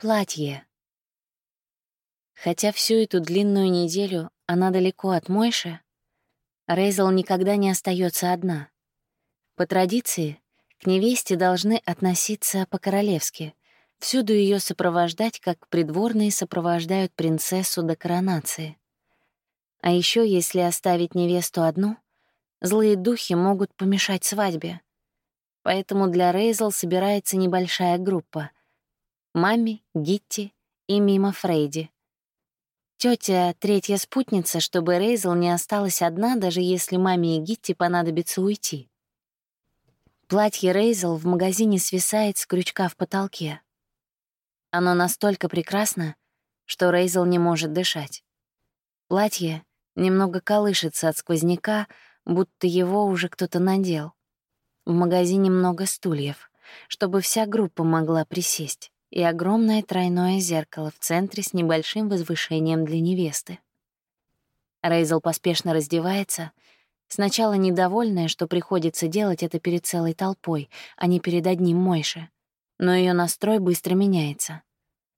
Платье. Хотя всю эту длинную неделю она далеко от Мойши, Рейзел никогда не остается одна. По традиции, к невесте должны относиться по-королевски, всюду ее сопровождать, как придворные сопровождают принцессу до коронации. А еще, если оставить невесту одну, злые духи могут помешать свадьбе. Поэтому для Рейзел собирается небольшая группа — Мами, Гитти и Мима Фрейди. Тетя — третья спутница, чтобы Рейзел не осталась одна, даже если маме и Гитти понадобится уйти. Платье Рейзел в магазине свисает с крючка в потолке. Оно настолько прекрасно, что Рейзел не может дышать. Платье немного колышется от сквозняка, будто его уже кто-то надел. В магазине много стульев, чтобы вся группа могла присесть и огромное тройное зеркало в центре с небольшим возвышением для невесты. Рейзел поспешно раздевается, сначала недовольная, что приходится делать это перед целой толпой, а не перед одним Мойше. Но ее настрой быстро меняется.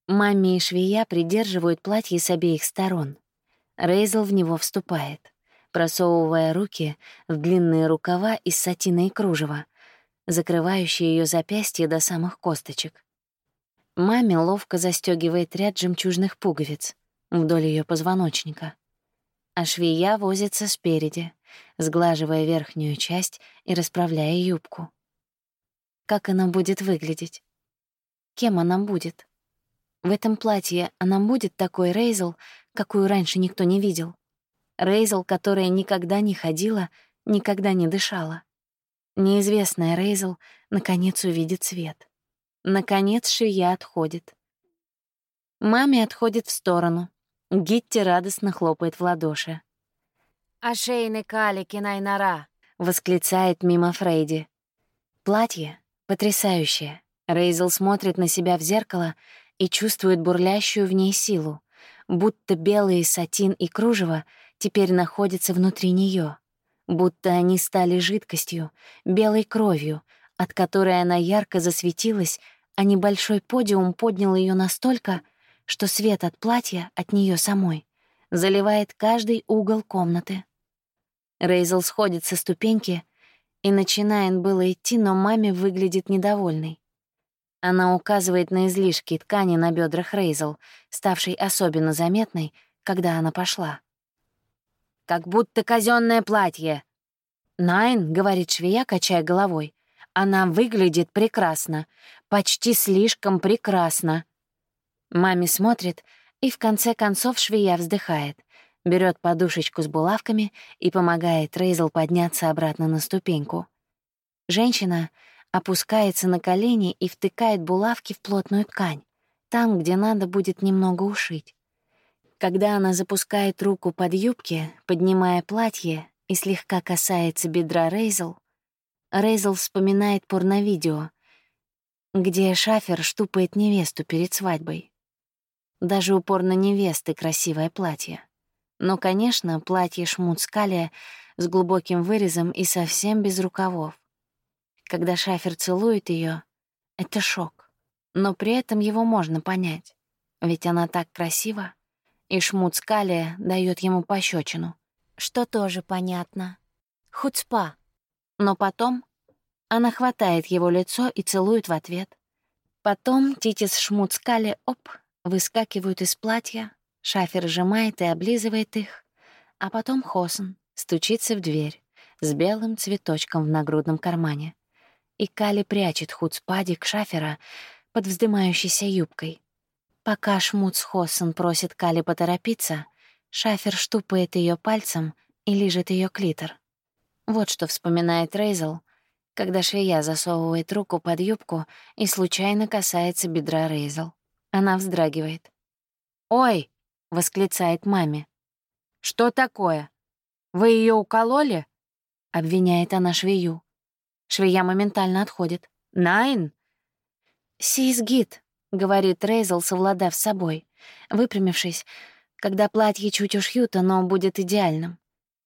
Мамми и швея придерживают платье с обеих сторон. Рейзел в него вступает, просовывая руки в длинные рукава из сатина и кружева, закрывающие ее запястья до самых косточек. Маме ловко застегивает ряд жемчужных пуговиц вдоль ее позвоночника. А швея возится спереди, сглаживая верхнюю часть и расправляя юбку. Как она будет выглядеть? Кем она будет? В этом платье она будет такой Рейзел, какую раньше никто не видел. Рейзел, которая никогда не ходила, никогда не дышала. Неизвестная Рейзел наконец увидит свет. Наконец швея отходит. Маме отходит в сторону. Гитти радостно хлопает в ладоши. «Ашейны калики найнара!» — восклицает мимо Фрейди. Платье потрясающее. Рейзел смотрит на себя в зеркало и чувствует бурлящую в ней силу, будто белые сатин и кружево теперь находятся внутри нее, будто они стали жидкостью, белой кровью, от которой она ярко засветилась, а небольшой подиум поднял ее настолько, что свет от платья от нее самой заливает каждый угол комнаты. Рейзел сходит со ступеньки и начинает было идти, но маме выглядит недовольной. Она указывает на излишки ткани на бедрах Рейзел, ставшей особенно заметной, когда она пошла. «Как будто казенное платье!» «Найн», — говорит швея, качая головой, она выглядит прекрасно, почти слишком прекрасно. Маме смотрит, и в конце концов швея вздыхает, берет подушечку с булавками и помогает Рейзел подняться обратно на ступеньку. Женщина опускается на колени и втыкает булавки в плотную ткань, там, где надо будет немного ушить. Когда она запускает руку под юбки, поднимая платье и слегка касается бедра Рейзел, Рейзел вспоминает порновидео, где Шафер штупает невесту перед свадьбой. Даже у порно-невесты красивое платье. Но, конечно, платье шмут скалия с глубоким вырезом и совсем без рукавов. Когда Шафер целует ее, это шок. Но при этом его можно понять, ведь она так красива, и шмут скалия дает ему пощечину, что тоже понятно. Хуцпа. Но потом она хватает его лицо и целует в ответ. Потом Титис Шмуцкали, оп, выскакивают из платья, Шафер сжимает и облизывает их, а потом Хосен стучится в дверь с белым цветочком в нагрудном кармане. И Кали прячет хуцпадик Шафера под вздымающейся юбкой. Пока Шмуц Хосен просит Кали поторопиться, Шафер штупает ее пальцем и лижет ее клитор. Вот что вспоминает Рейзел, когда швея засовывает руку под юбку и случайно касается бедра Рейзел. Она вздрагивает. «Ой!» — восклицает маме. «Что такое? Вы ее укололи?» — обвиняет она швею. Швея моментально отходит. «Найн?» «Сисгит», — говорит Рейзел, совладав с собой, выпрямившись, когда платье чуть ушьюто, но будет идеальным.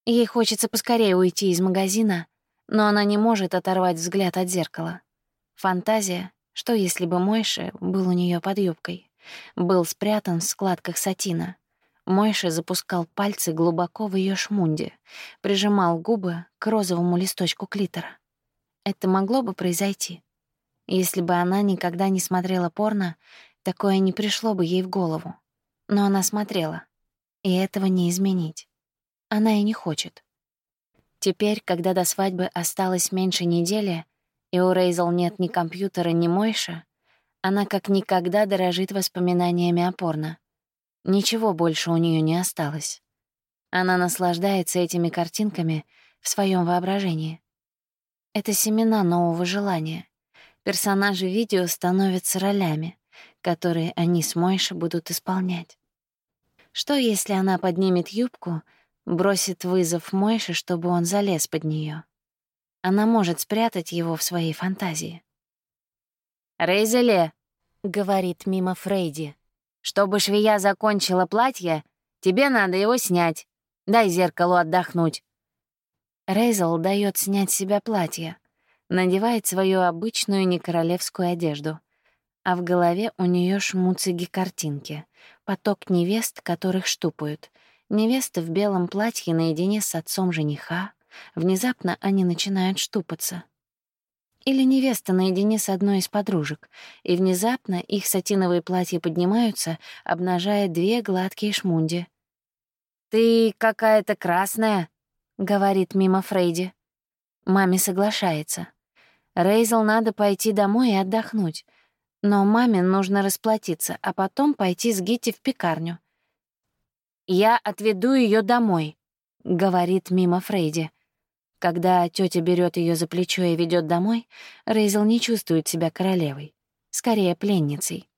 Ей хочется поскорее уйти из магазина, но она не может оторвать взгляд от зеркала. Фантазия, что если бы Мойши был у нее под юбкой, был спрятан в складках сатина. Мойша запускал пальцы глубоко в ее шмунде, прижимал губы к розовому листочку клитора. Это могло бы произойти. Если бы она никогда не смотрела порно, такое не пришло бы ей в голову. Но она смотрела, и этого не изменить. Она и не хочет. Теперь, когда до свадьбы осталось меньше недели, и у Рейзел нет ни компьютера, ни Мойша, она как никогда дорожит воспоминаниями о порно. Ничего больше у нее не осталось. Она наслаждается этими картинками в своем воображении. Это семена нового желания. Персонажи видео становятся ролями, которые они с Мойшей будут исполнять. Что, если она поднимет юбку, бросит вызов Мойше, чтобы он залез под нее? Она может спрятать его в своей фантазии. «Рейзеле», — говорит мимо Фрейди, «чтобы швея закончила платье, тебе надо его снять. Дай зеркалу отдохнуть». Рейзел дает снять с себя платье, надевает свою обычную некоролевскую одежду, а в голове у нее шмуцыги картинки, поток невест, которых штупают, невесты в белом платье наедине с отцом жениха, внезапно они начинают штупаться — или невеста наедине с одной из подружек, и внезапно их сатиновые платья поднимаются, обнажая две гладкие шмунди. «Ты какая-то красная», — говорит мимо Фрейди. Маме соглашается. Рейзел надо пойти домой и отдохнуть. Но маме нужно расплатиться, а потом пойти с Гитти в пекарню. «Я отведу ее домой», — говорит мимо Фрейди. Когда тетя берет ее за плечо и ведет домой, Рейзел не чувствует себя королевой, скорее пленницей.